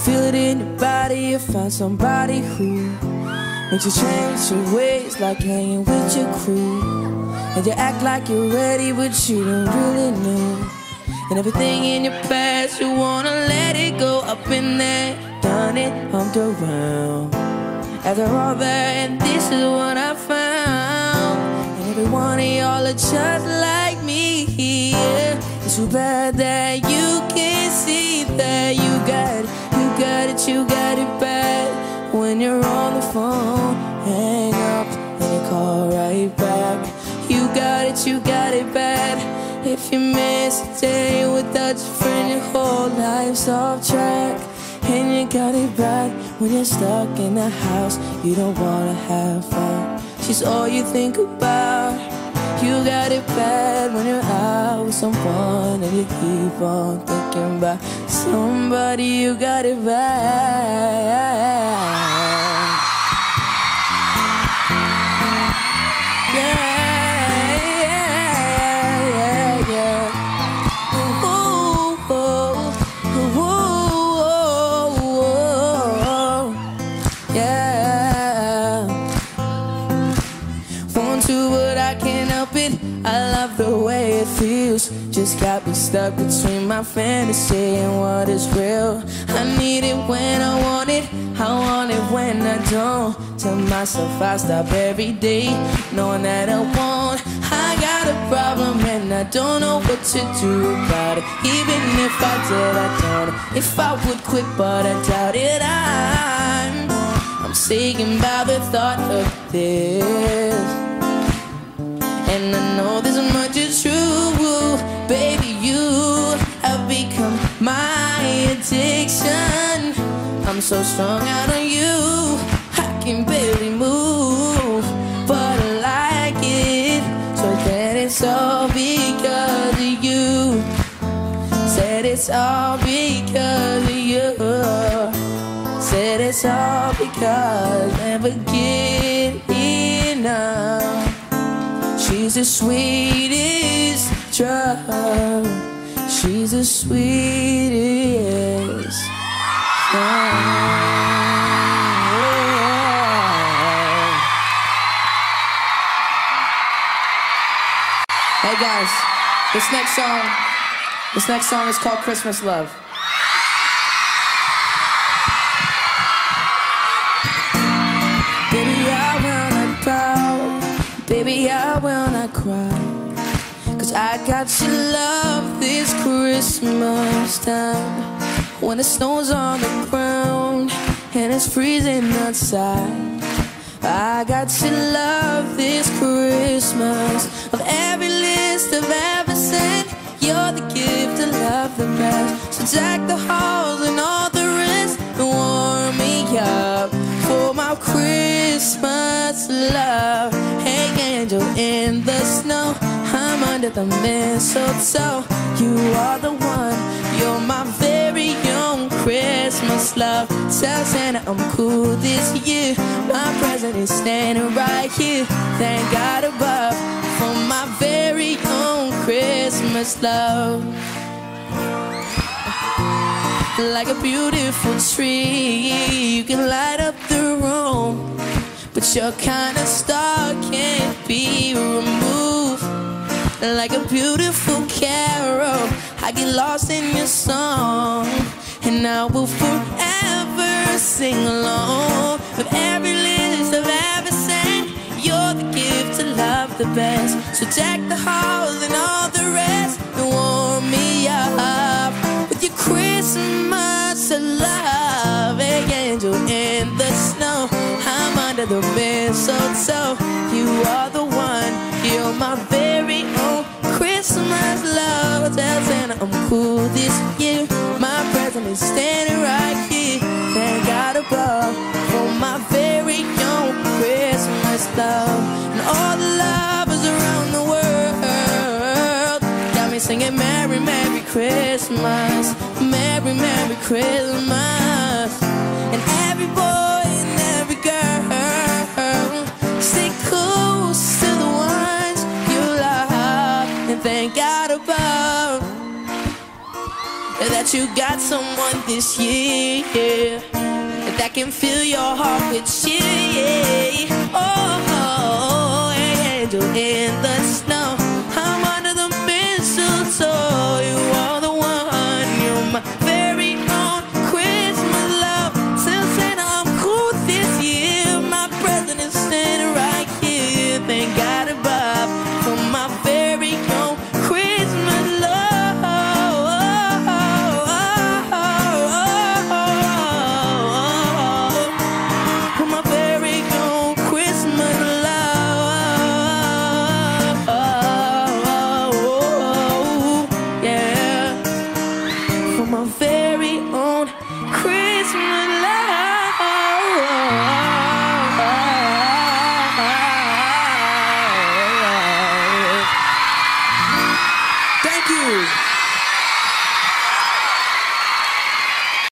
feel it in your body, you find somebody who makes you change your ways, like hanging with your crew. And you act like you're ready, but you don't really know. And everything in your past, you wanna let it go up in there, done it, humped around. After all that, and this is what I found. And every one of y'all are just like me. Yeah. It's too bad that you can't see that you got it, you got it, you got it bad. When you're on the phone, You miss a day without your friend, your whole life's off track. And you got it bad when you're stuck in the house. You don't wanna have fun. She's all you think about. You got it bad when you're out with someone and you keep on thinking about somebody. You got it bad. Feels. Just got me stuck between my fantasy and what is real. I need it when I want it. I want it when I don't. Tell myself I stop every day, knowing that I won't. I got a problem and I don't know what to do about it. Even if I did, I don't if I would quit, but I doubt it. I'm, I'm shaken by the thought of this. So strong out of you, I can barely move, but I like it. So then it's all because of you. Said it's all because of you. Said it's all because never get enough. She's the sweetest drug. She's the sweetest. Hey guys, this next song, this next song is called Christmas Love. Baby, I will not pout. Baby, I will not cry. Cause I got your love this Christmas time. When the snow's on the ground and it's freezing outside. I got your love this Christmas. Of every list I've ever sent, you're the gift I love the best. So jack the halls and all the rest and warm me up for my Christmas love. Hey, angel in the snow, I'm under the mistletoe. You are the one, Tell Santa I'm cool this year. My present is standing right here. Thank God above for my very own Christmas love like a beautiful tree. You can light up the room, but your kind of star can't be removed. Like a beautiful carol, I get lost in your song, and I will forever sing along with every list I've ever sang. You're the gift to love the best, so deck the halls and all the rest, and warm me up with your Christmas love. Angel in the snow, I'm under the mistletoe. You are the one, you're my very own Christmas love. Tell Santa I'm cool this year. My present is standing love. And all the lovers around the world got me singing Merry, Merry Christmas, Merry, Merry Christmas. And every boy and every girl, stay close to the ones you love, and thank God above that you got someone this year that can fill your heart with cheer. Oh, in the